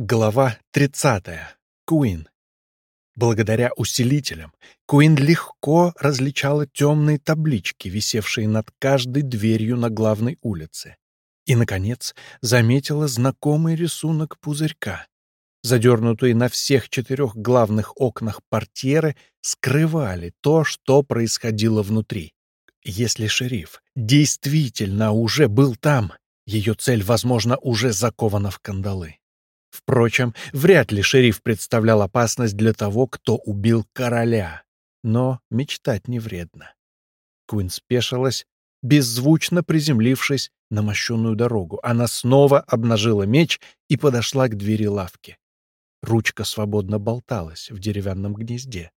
Глава 30. Куин. Благодаря усилителям, Куин легко различала темные таблички, висевшие над каждой дверью на главной улице. И, наконец, заметила знакомый рисунок пузырька. Задернутые на всех четырех главных окнах портьеры скрывали то, что происходило внутри. Если шериф действительно уже был там, ее цель, возможно, уже закована в кандалы. Впрочем, вряд ли шериф представлял опасность для того, кто убил короля. Но мечтать не вредно. Куин спешилась, беззвучно приземлившись на мощенную дорогу. Она снова обнажила меч и подошла к двери лавки. Ручка свободно болталась в деревянном гнезде,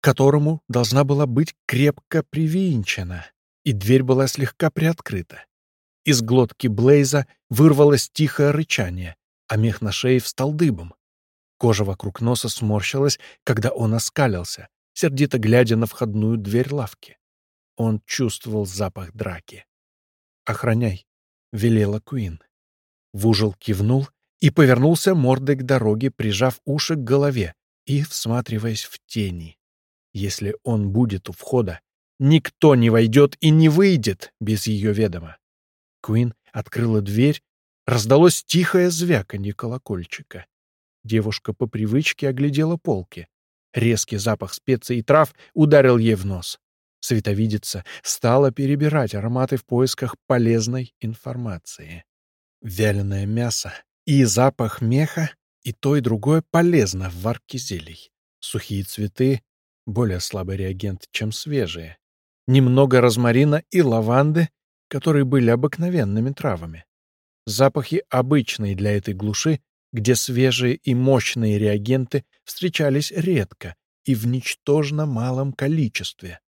которому должна была быть крепко привинчена, и дверь была слегка приоткрыта. Из глотки Блейза вырвалось тихое рычание, а мех на шее встал дыбом. Кожа вокруг носа сморщилась, когда он оскалился, сердито глядя на входную дверь лавки. Он чувствовал запах драки. «Охраняй», — велела Куин. Вужил кивнул и повернулся мордой к дороге, прижав уши к голове и всматриваясь в тени. Если он будет у входа, никто не войдет и не выйдет без ее ведома. Куин открыла дверь Раздалось тихое звяканье колокольчика. Девушка по привычке оглядела полки. Резкий запах специй и трав ударил ей в нос. Световидица стала перебирать ароматы в поисках полезной информации. Вяленое мясо и запах меха, и то, и другое полезно в варке зелий. Сухие цветы — более слабый реагент, чем свежие. Немного розмарина и лаванды, которые были обыкновенными травами. Запахи обычные для этой глуши, где свежие и мощные реагенты встречались редко и в ничтожно малом количестве.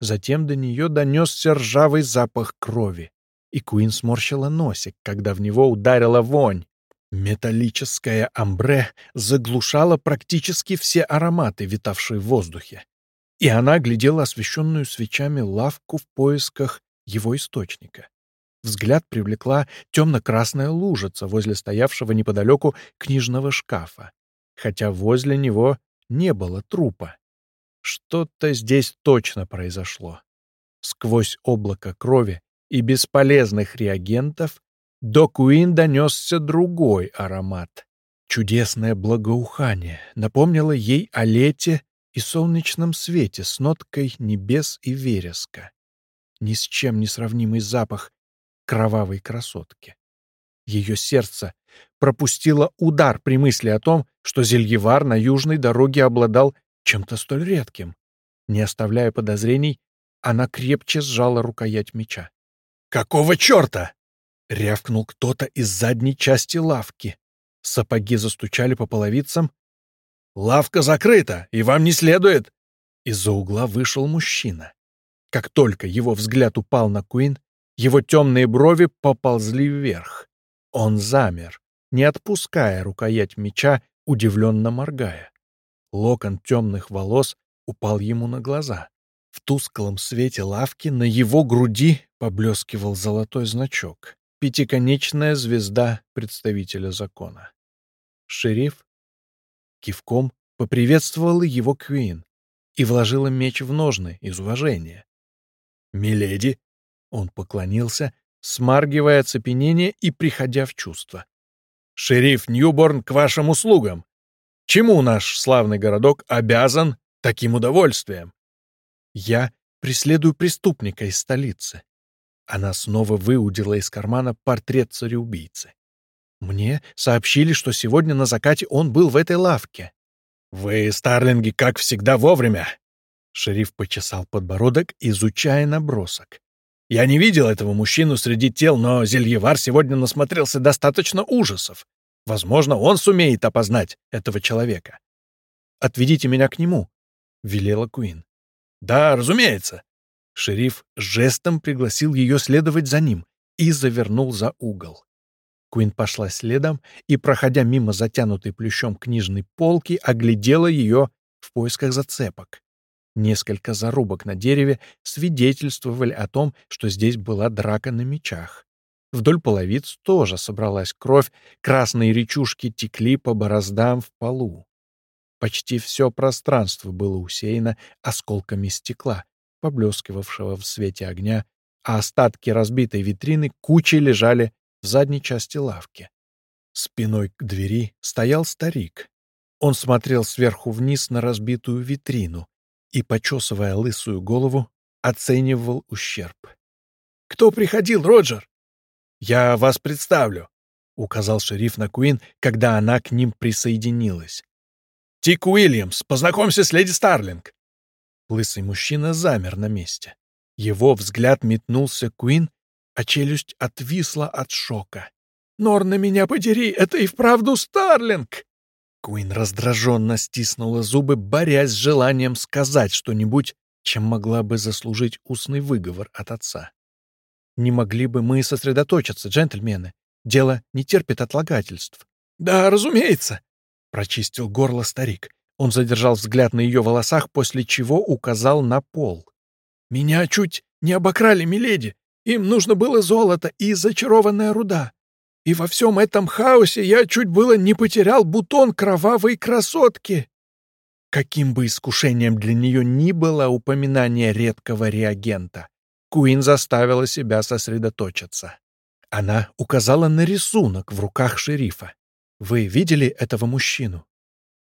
Затем до нее донесся ржавый запах крови, и Куин сморщила носик, когда в него ударила вонь. Металлическое амбре заглушало практически все ароматы, витавшие в воздухе, и она глядела освещенную свечами лавку в поисках его источника. Взгляд привлекла темно-красная лужица возле стоявшего неподалеку книжного шкафа, хотя возле него не было трупа. Что-то здесь точно произошло. Сквозь облако крови и бесполезных реагентов до Куин донесся другой аромат. Чудесное благоухание напомнило ей о лете и солнечном свете с ноткой небес и вереска. Ни с чем не сравнимый запах кровавой красотки. Ее сердце пропустило удар при мысли о том, что Зельевар на южной дороге обладал чем-то столь редким. Не оставляя подозрений, она крепче сжала рукоять меча. «Какого черта?» — рявкнул кто-то из задней части лавки. Сапоги застучали по половицам. «Лавка закрыта, и вам не следует!» Из-за угла вышел мужчина. Как только его взгляд упал на Куин, его темные брови поползли вверх. Он замер, не отпуская рукоять меча, удивленно моргая. Локон темных волос упал ему на глаза. В тусклом свете лавки на его груди поблескивал золотой значок. Пятиконечная звезда представителя закона. Шериф кивком поприветствовала его Квин и вложила меч в ножны из уважения. «Миледи!» Он поклонился, смаргивая оцепенение и приходя в чувство. «Шериф Ньюборн к вашим услугам! Чему наш славный городок обязан таким удовольствием?» «Я преследую преступника из столицы». Она снова выудила из кармана портрет цареубийцы. «Мне сообщили, что сегодня на закате он был в этой лавке». «Вы, Старлинги, как всегда вовремя!» Шериф почесал подбородок, изучая набросок. Я не видел этого мужчину среди тел, но Зельевар сегодня насмотрелся достаточно ужасов. Возможно, он сумеет опознать этого человека. «Отведите меня к нему», — велела Куин. «Да, разумеется». Шериф жестом пригласил ее следовать за ним и завернул за угол. Куин пошла следом и, проходя мимо затянутой плющом книжной полки, оглядела ее в поисках зацепок. Несколько зарубок на дереве свидетельствовали о том, что здесь была драка на мечах. Вдоль половиц тоже собралась кровь, красные речушки текли по бороздам в полу. Почти все пространство было усеяно осколками стекла, поблескивавшего в свете огня, а остатки разбитой витрины кучей лежали в задней части лавки. Спиной к двери стоял старик. Он смотрел сверху вниз на разбитую витрину и, почесывая лысую голову, оценивал ущерб. «Кто приходил, Роджер?» «Я вас представлю», — указал шериф на Куин, когда она к ним присоединилась. «Тик Уильямс, познакомься с леди Старлинг». Лысый мужчина замер на месте. Его взгляд метнулся Куин, а челюсть отвисла от шока. «Норна, меня подери, это и вправду Старлинг!» Куин раздраженно стиснула зубы, борясь с желанием сказать что-нибудь, чем могла бы заслужить устный выговор от отца. Не могли бы мы сосредоточиться, джентльмены? Дело не терпит отлагательств. — Да, разумеется, — прочистил горло старик. Он задержал взгляд на ее волосах, после чего указал на пол. — Меня чуть не обокрали, миледи. Им нужно было золото и зачарованная руда. И во всем этом хаосе я чуть было не потерял бутон кровавой красотки. Каким бы искушением для нее ни было упоминание редкого реагента, Куин заставила себя сосредоточиться. Она указала на рисунок в руках шерифа. «Вы видели этого мужчину?»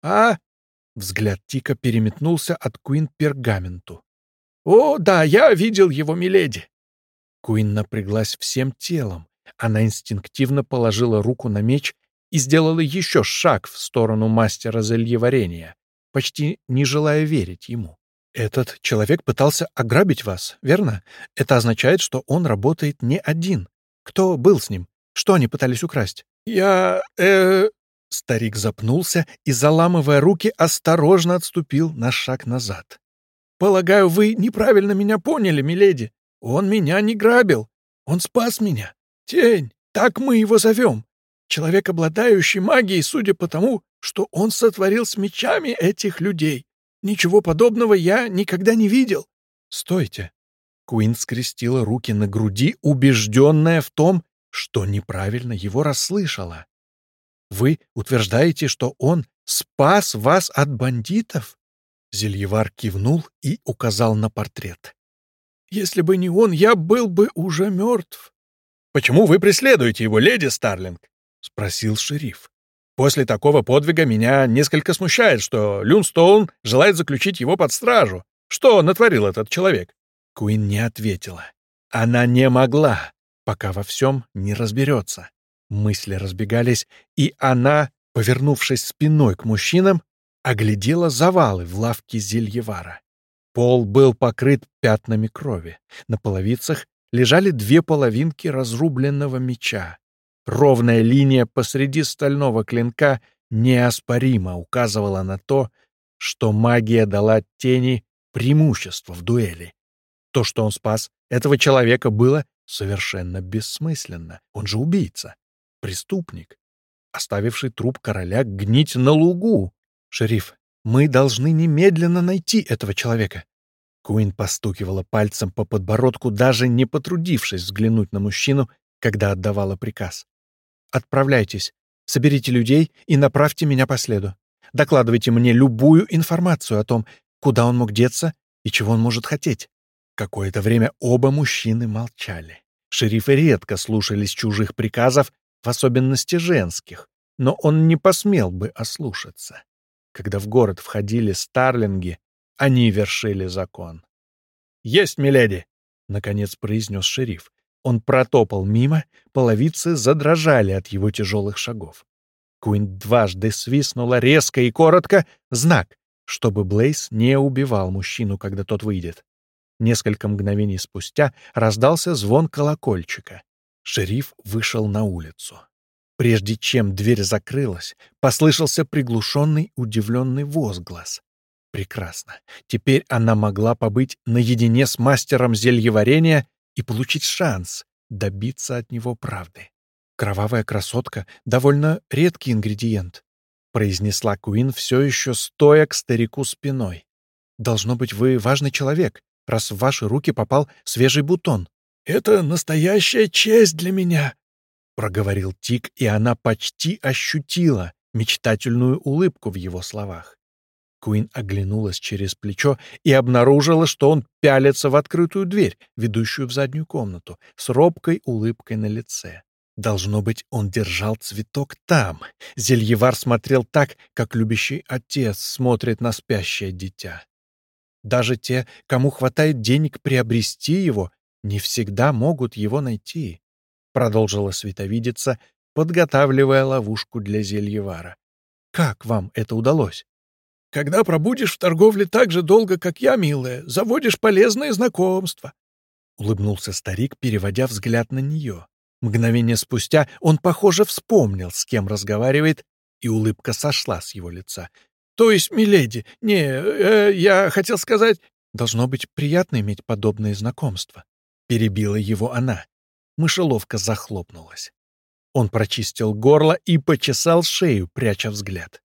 «А?» Взгляд Тика переметнулся от Куин пергаменту. «О, да, я видел его, миледи!» Куин напряглась всем телом. Она инстинктивно положила руку на меч и сделала еще шаг в сторону мастера зельеварения, почти не желая верить ему. Этот человек пытался ограбить вас, верно? Это означает, что он работает не один. Кто был с ним? Что они пытались украсть? Я... э... Старик запнулся и, заламывая руки, осторожно отступил на шаг назад. «Полагаю, вы неправильно меня поняли, миледи. Он меня не грабил. Он спас меня. Тень, так мы его зовем. Человек, обладающий магией, судя по тому, что он сотворил с мечами этих людей. Ничего подобного я никогда не видел. Стойте. Куин скрестила руки на груди, убежденная в том, что неправильно его расслышала. Вы утверждаете, что он спас вас от бандитов? Зельевар кивнул и указал на портрет. Если бы не он, я был бы уже мертв. Почему вы преследуете его, леди Старлинг? спросил шериф. После такого подвига меня несколько смущает, что Люнстоун желает заключить его под стражу. Что натворил этот человек?» Куин не ответила. Она не могла, пока во всем не разберется. Мысли разбегались, и она, повернувшись спиной к мужчинам, оглядела завалы в лавке Зельевара. Пол был покрыт пятнами крови. На половицах лежали две половинки разрубленного меча. Ровная линия посреди стального клинка неоспоримо указывала на то, что магия дала тени преимущество в дуэли. То, что он спас этого человека, было совершенно бессмысленно. Он же убийца, преступник, оставивший труп короля гнить на лугу. Шериф, мы должны немедленно найти этого человека. Куин постукивала пальцем по подбородку, даже не потрудившись взглянуть на мужчину, когда отдавала приказ. Отправляйтесь, соберите людей и направьте меня по следу. Докладывайте мне любую информацию о том, куда он мог деться и чего он может хотеть». Какое-то время оба мужчины молчали. Шерифы редко слушались чужих приказов, в особенности женских, но он не посмел бы ослушаться. Когда в город входили старлинги, они вершили закон. «Есть, миледи!» — наконец произнес шериф. Он протопал мимо, половицы задрожали от его тяжелых шагов. Куин дважды свистнула резко и коротко знак, чтобы Блейз не убивал мужчину, когда тот выйдет. Несколько мгновений спустя раздался звон колокольчика. Шериф вышел на улицу. Прежде чем дверь закрылась, послышался приглушенный удивленный возглас. Прекрасно. Теперь она могла побыть наедине с мастером зельеварения и получить шанс добиться от него правды. «Кровавая красотка — довольно редкий ингредиент», — произнесла Куин, все еще стоя к старику спиной. «Должно быть, вы важный человек, раз в ваши руки попал свежий бутон. Это настоящая честь для меня, — проговорил Тик, и она почти ощутила мечтательную улыбку в его словах. Куин оглянулась через плечо и обнаружила, что он пялится в открытую дверь, ведущую в заднюю комнату, с робкой улыбкой на лице. Должно быть, он держал цветок там. Зельевар смотрел так, как любящий отец смотрит на спящее дитя. Даже те, кому хватает денег приобрести его, не всегда могут его найти, — продолжила световидица, подготавливая ловушку для Зельевара. Как вам это удалось? Когда пробудешь в торговле так же долго, как я, милая, заводишь полезные знакомства. Улыбнулся старик, переводя взгляд на нее. Мгновение спустя он, похоже, вспомнил, с кем разговаривает, и улыбка сошла с его лица. «То есть, миледи, не, э, я хотел сказать...» «Должно быть приятно иметь подобные знакомства», — перебила его она. Мышеловка захлопнулась. Он прочистил горло и почесал шею, пряча взгляд.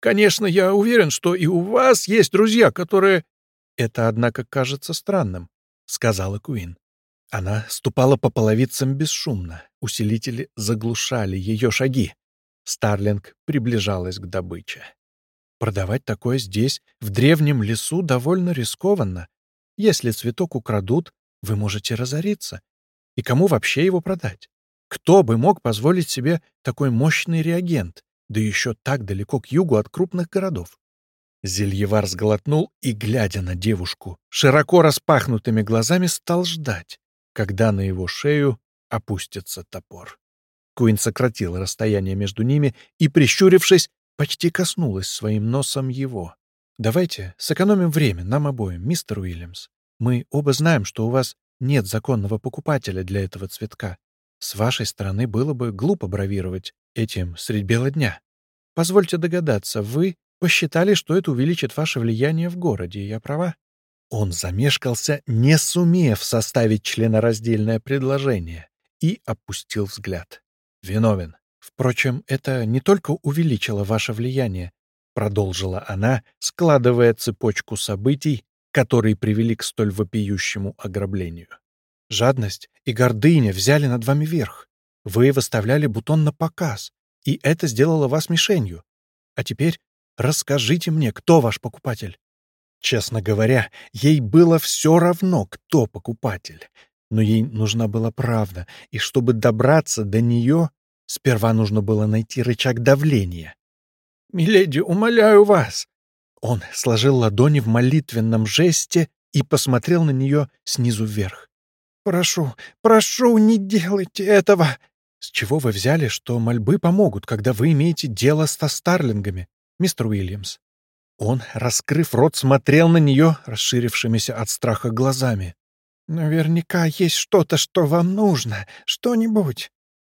«Конечно, я уверен, что и у вас есть друзья, которые...» «Это, однако, кажется странным», — сказала Куин. Она ступала по половицам бесшумно. Усилители заглушали ее шаги. Старлинг приближалась к добыче. Продавать такое здесь, в древнем лесу, довольно рискованно. Если цветок украдут, вы можете разориться. И кому вообще его продать? Кто бы мог позволить себе такой мощный реагент, да еще так далеко к югу от крупных городов? Зельевар сглотнул и, глядя на девушку, широко распахнутыми глазами стал ждать когда на его шею опустится топор. Куин сократил расстояние между ними и, прищурившись, почти коснулась своим носом его. «Давайте сэкономим время нам обоим, мистер Уильямс. Мы оба знаем, что у вас нет законного покупателя для этого цветка. С вашей стороны было бы глупо бравировать этим средь бела дня. Позвольте догадаться, вы посчитали, что это увеличит ваше влияние в городе, я права?» Он замешкался, не сумев составить членораздельное предложение, и опустил взгляд. «Виновен. Впрочем, это не только увеличило ваше влияние», — продолжила она, складывая цепочку событий, которые привели к столь вопиющему ограблению. «Жадность и гордыня взяли над вами верх. Вы выставляли бутон на показ, и это сделало вас мишенью. А теперь расскажите мне, кто ваш покупатель?» Честно говоря, ей было все равно, кто покупатель. Но ей нужна была правда, и чтобы добраться до нее, сперва нужно было найти рычаг давления. «Миледи, умоляю вас!» Он сложил ладони в молитвенном жесте и посмотрел на нее снизу вверх. «Прошу, прошу, не делайте этого!» «С чего вы взяли, что мольбы помогут, когда вы имеете дело со старлингами, мистер Уильямс?» Он, раскрыв рот, смотрел на нее, расширившимися от страха глазами. «Наверняка есть что-то, что вам нужно, что-нибудь».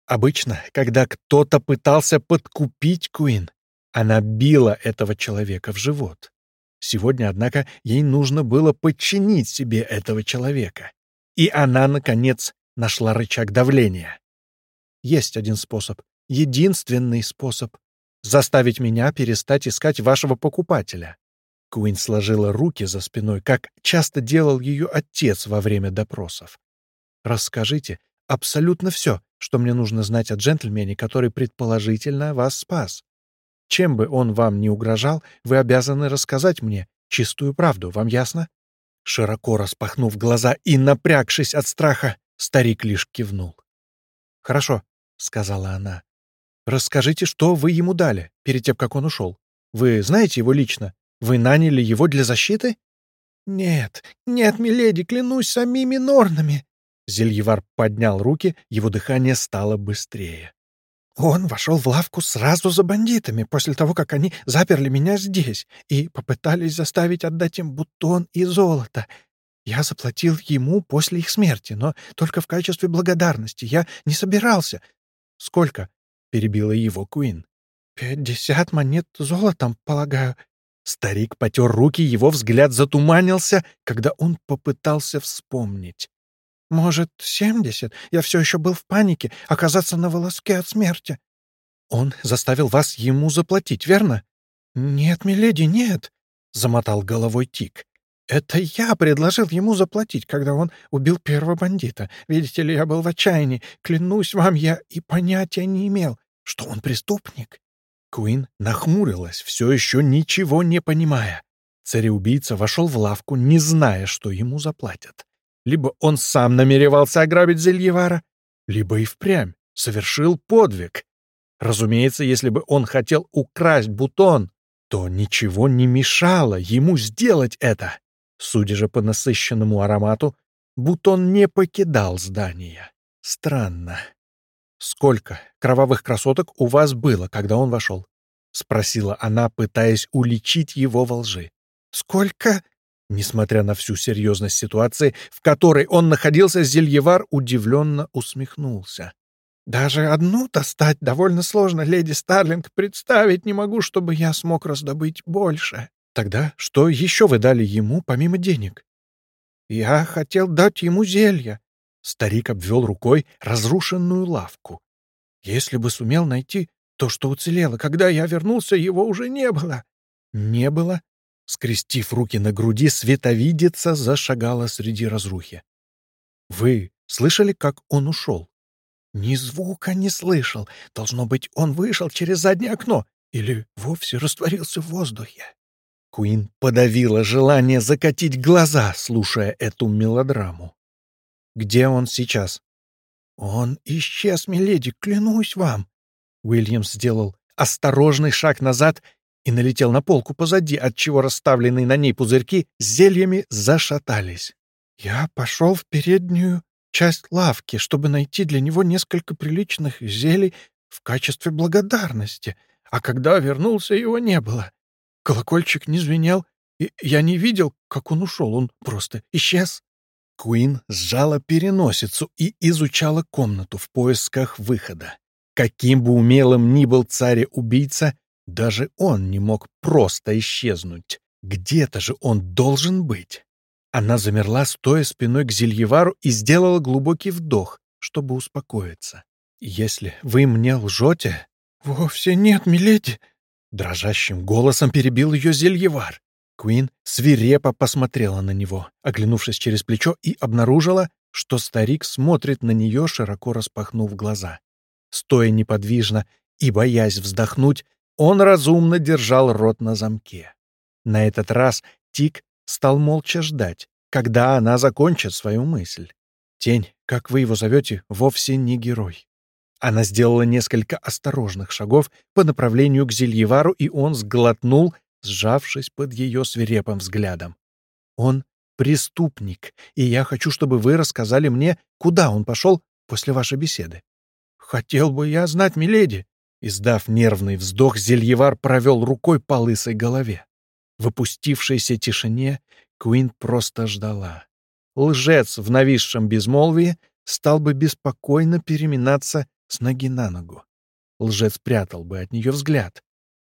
Обычно, когда кто-то пытался подкупить Куин, она била этого человека в живот. Сегодня, однако, ей нужно было подчинить себе этого человека. И она, наконец, нашла рычаг давления. Есть один способ, единственный способ заставить меня перестать искать вашего покупателя». Куин сложила руки за спиной, как часто делал ее отец во время допросов. «Расскажите абсолютно все, что мне нужно знать о джентльмене, который предположительно вас спас. Чем бы он вам ни угрожал, вы обязаны рассказать мне чистую правду, вам ясно?» Широко распахнув глаза и напрягшись от страха, старик лишь кивнул. «Хорошо», — сказала она. Расскажите, что вы ему дали перед тем, как он ушел? Вы знаете его лично? Вы наняли его для защиты? Нет, нет, миледи, клянусь самими норнами. Зельевар поднял руки, его дыхание стало быстрее. Он вошел в лавку сразу за бандитами, после того, как они заперли меня здесь и попытались заставить отдать им бутон и золото. Я заплатил ему после их смерти, но только в качестве благодарности. Я не собирался. Сколько? перебила его Куин. «Пятьдесят монет золотом, полагаю». Старик потер руки, его взгляд затуманился, когда он попытался вспомнить. «Может, семьдесят? Я все еще был в панике, оказаться на волоске от смерти». «Он заставил вас ему заплатить, верно?» «Нет, миледи, нет», — замотал головой Тик. Это я предложил ему заплатить, когда он убил первого бандита. Видите ли, я был в отчаянии. Клянусь вам, я и понятия не имел, что он преступник. Куин нахмурилась, все еще ничего не понимая. Цареубийца вошел в лавку, не зная, что ему заплатят. Либо он сам намеревался ограбить Зельевара, либо и впрямь совершил подвиг. Разумеется, если бы он хотел украсть бутон, то ничего не мешало ему сделать это. Судя же по насыщенному аромату, бутон не покидал здание. Странно. «Сколько кровавых красоток у вас было, когда он вошел?» — спросила она, пытаясь уличить его во лжи. «Сколько?» Несмотря на всю серьезность ситуации, в которой он находился, Зельевар удивленно усмехнулся. «Даже одну достать довольно сложно, леди Старлинг. Представить не могу, чтобы я смог раздобыть больше». «Тогда что еще вы дали ему, помимо денег?» «Я хотел дать ему зелье». Старик обвел рукой разрушенную лавку. «Если бы сумел найти то, что уцелело, когда я вернулся, его уже не было». «Не было?» Скрестив руки на груди, световидица зашагала среди разрухи. «Вы слышали, как он ушел?» «Ни звука не слышал. Должно быть, он вышел через заднее окно или вовсе растворился в воздухе». Куин подавила желание закатить глаза, слушая эту мелодраму. «Где он сейчас?» «Он исчез, миледи, клянусь вам!» Уильямс сделал осторожный шаг назад и налетел на полку позади, отчего расставленные на ней пузырьки с зельями зашатались. «Я пошел в переднюю часть лавки, чтобы найти для него несколько приличных зелий в качестве благодарности, а когда вернулся, его не было. Колокольчик не звенел, и я не видел, как он ушел, он просто исчез». Куин сжала переносицу и изучала комнату в поисках выхода. Каким бы умелым ни был царь-убийца, даже он не мог просто исчезнуть. Где-то же он должен быть. Она замерла, стоя спиной к Зельевару, и сделала глубокий вдох, чтобы успокоиться. «Если вы мне лжете...» «Вовсе нет, миледи!» Дрожащим голосом перебил ее Зельевар. Куин свирепо посмотрела на него, оглянувшись через плечо, и обнаружила, что старик смотрит на нее, широко распахнув глаза. Стоя неподвижно и боясь вздохнуть, он разумно держал рот на замке. На этот раз Тик стал молча ждать, когда она закончит свою мысль. Тень, как вы его зовете, вовсе не герой. Она сделала несколько осторожных шагов по направлению к Зельевару, и он сглотнул, сжавшись под ее свирепым взглядом. «Он преступник, и я хочу, чтобы вы рассказали мне, куда он пошел после вашей беседы». «Хотел бы я знать, миледи», Издав нервный вздох, Зельевар провел рукой по лысой голове. В опустившейся тишине Куин просто ждала. Лжец в нависшем безмолвии стал бы беспокойно переминаться с ноги на ногу. Лжец прятал бы от нее взгляд.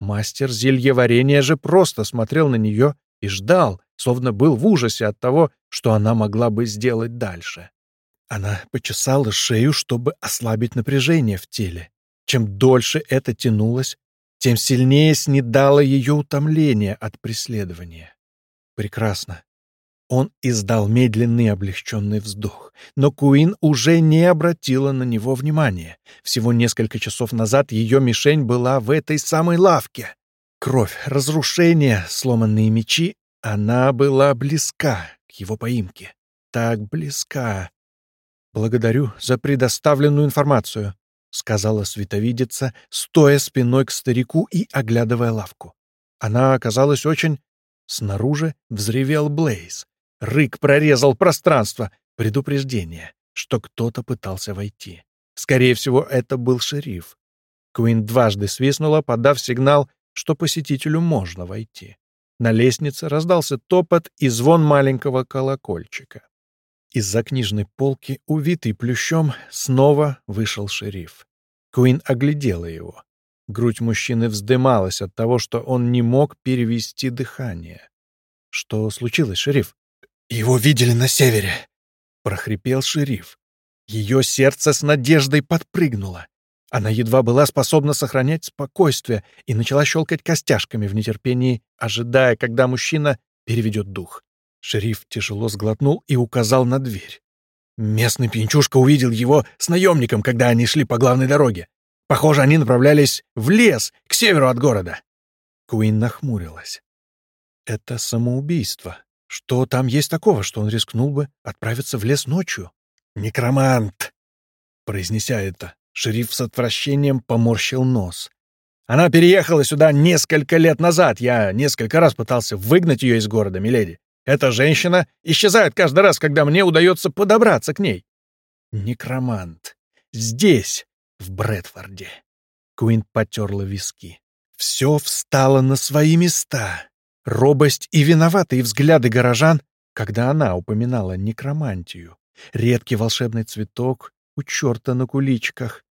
Мастер зельеварения же просто смотрел на нее и ждал, словно был в ужасе от того, что она могла бы сделать дальше. Она почесала шею, чтобы ослабить напряжение в теле. Чем дольше это тянулось, тем сильнее снедало ее утомление от преследования. Прекрасно. Он издал медленный облегченный вздох, но Куин уже не обратила на него внимания. Всего несколько часов назад ее мишень была в этой самой лавке. Кровь, разрушение, сломанные мечи — она была близка к его поимке. Так близка. Благодарю за предоставленную информацию. — сказала световидица, стоя спиной к старику и оглядывая лавку. Она оказалась очень... Снаружи взревел Блейз. Рык прорезал пространство. Предупреждение, что кто-то пытался войти. Скорее всего, это был шериф. Куин дважды свистнула, подав сигнал, что посетителю можно войти. На лестнице раздался топот и звон маленького колокольчика. Из-за книжной полки, увитый плющом, снова вышел шериф. Куин оглядела его. Грудь мужчины вздымалась от того, что он не мог перевести дыхание. «Что случилось, шериф?» «Его видели на севере!» — прохрипел шериф. Ее сердце с надеждой подпрыгнуло. Она едва была способна сохранять спокойствие и начала щелкать костяшками в нетерпении, ожидая, когда мужчина переведет дух. Шериф тяжело сглотнул и указал на дверь. Местный пьянчушка увидел его с наемником, когда они шли по главной дороге. Похоже, они направлялись в лес, к северу от города. Куин нахмурилась. Это самоубийство. Что там есть такого, что он рискнул бы отправиться в лес ночью? Некромант! Произнеся это, шериф с отвращением поморщил нос. Она переехала сюда несколько лет назад. Я несколько раз пытался выгнать ее из города, миледи. Эта женщина исчезает каждый раз, когда мне удается подобраться к ней. Некромант. Здесь, в Брэдфорде. Куин потерла виски. Все встало на свои места. Робость и виноватые взгляды горожан, когда она упоминала некромантию. Редкий волшебный цветок у черта на куличках.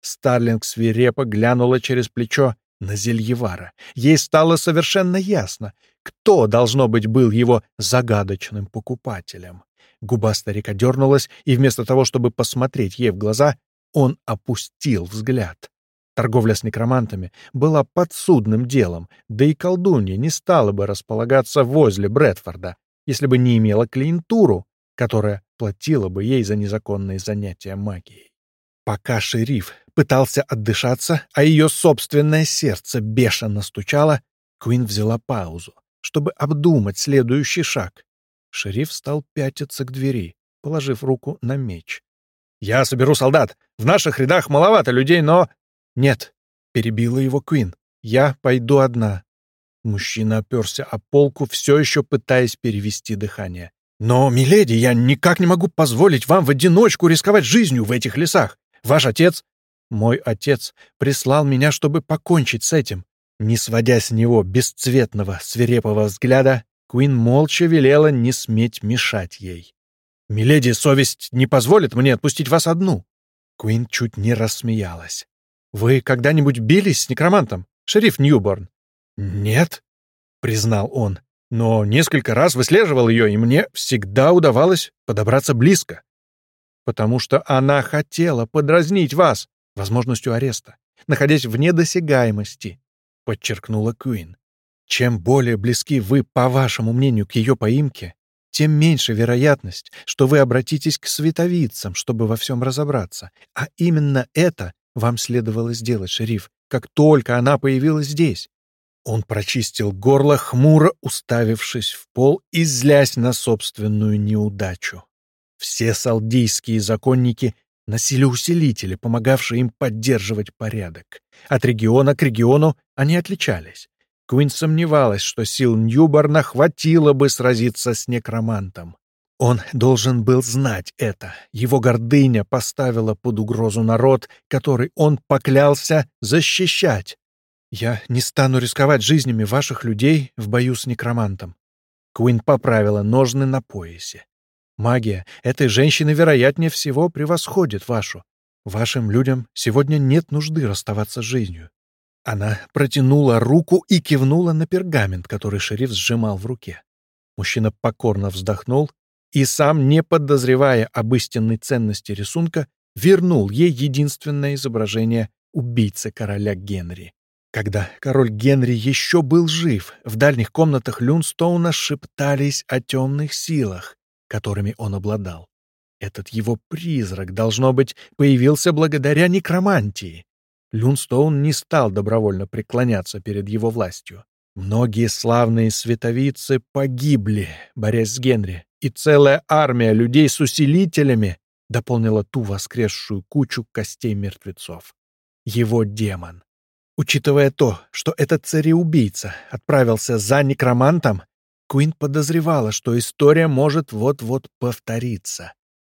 Старлинг свирепо глянула через плечо на Зельевара. Ей стало совершенно ясно, кто, должно быть, был его загадочным покупателем. Губа старика дернулась, и вместо того, чтобы посмотреть ей в глаза, он опустил взгляд. Торговля с некромантами была подсудным делом, да и колдунья не стала бы располагаться возле Брэдфорда, если бы не имела клиентуру, которая платила бы ей за незаконные занятия магией. Пока шериф пытался отдышаться, а ее собственное сердце бешено стучало, Куин взяла паузу, чтобы обдумать следующий шаг. Шериф стал пятиться к двери, положив руку на меч. «Я соберу солдат. В наших рядах маловато людей, но...» «Нет», — перебила его Куин. «Я пойду одна». Мужчина оперся о полку, все еще пытаясь перевести дыхание. «Но, миледи, я никак не могу позволить вам в одиночку рисковать жизнью в этих лесах. Ваш отец мой отец прислал меня, чтобы покончить с этим. Не сводя с него бесцветного, свирепого взгляда, Куин молча велела не сметь мешать ей. «Миледи, совесть не позволит мне отпустить вас одну». Куин чуть не рассмеялась. «Вы когда-нибудь бились с некромантом, шериф Ньюборн?» «Нет», — признал он, «но несколько раз выслеживал ее, и мне всегда удавалось подобраться близко, потому что она хотела подразнить вас возможностью ареста, находясь вне досягаемости, подчеркнула Куин. Чем более близки вы, по вашему мнению, к ее поимке, тем меньше вероятность, что вы обратитесь к световицам, чтобы во всем разобраться. А именно это вам следовало сделать, шериф, как только она появилась здесь. Он прочистил горло, хмуро уставившись в пол и злясь на собственную неудачу. Все салдийские законники носили усилители, помогавшие им поддерживать порядок. От региона к региону они отличались. Куин сомневалась, что сил Ньюборна хватило бы сразиться с некромантом. Он должен был знать это. Его гордыня поставила под угрозу народ, который он поклялся защищать. «Я не стану рисковать жизнями ваших людей в бою с некромантом». Куин поправила ножны на поясе. Магия этой женщины, вероятнее всего, превосходит вашу. Вашим людям сегодня нет нужды расставаться с жизнью. Она протянула руку и кивнула на пергамент, который шериф сжимал в руке. Мужчина покорно вздохнул и сам, не подозревая об истинной ценности рисунка, вернул ей единственное изображение убийцы короля Генри. Когда король Генри еще был жив, в дальних комнатах Люнстоуна шептались о темных силах, которыми он обладал. Этот его призрак, должно быть, появился благодаря некромантии. Люнстоун не стал добровольно преклоняться перед его властью. Многие славные световицы погибли, борясь с Генри, и целая армия людей с усилителями дополнила ту воскресшую кучу костей мертвецов. Его демон. Учитывая то, что этот цареубийца отправился за некромантом, Куин подозревала, что история может вот-вот повториться.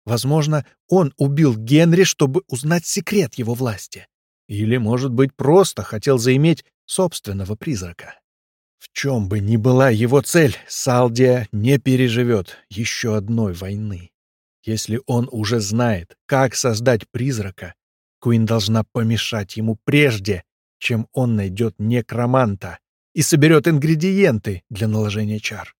Возможно, он убил Генри, чтобы узнать секрет его власти. Или, может быть, просто хотел заиметь собственного призрака. В чем бы ни была его цель, Салдия не переживет еще одной войны. Если он уже знает, как создать призрака, Куин должна помешать ему прежде, чем он найдет некроманта и соберет ингредиенты для наложения чар.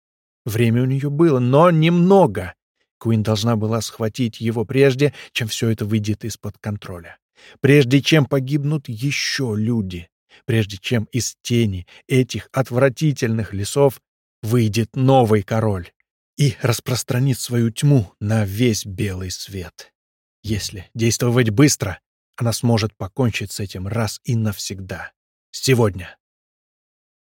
Время у нее было, но немного. Куин должна была схватить его прежде, чем все это выйдет из-под контроля. Прежде чем погибнут еще люди. Прежде чем из тени этих отвратительных лесов выйдет новый король. и распространит свою тьму на весь белый свет. Если действовать быстро, она сможет покончить с этим раз и навсегда. Сегодня.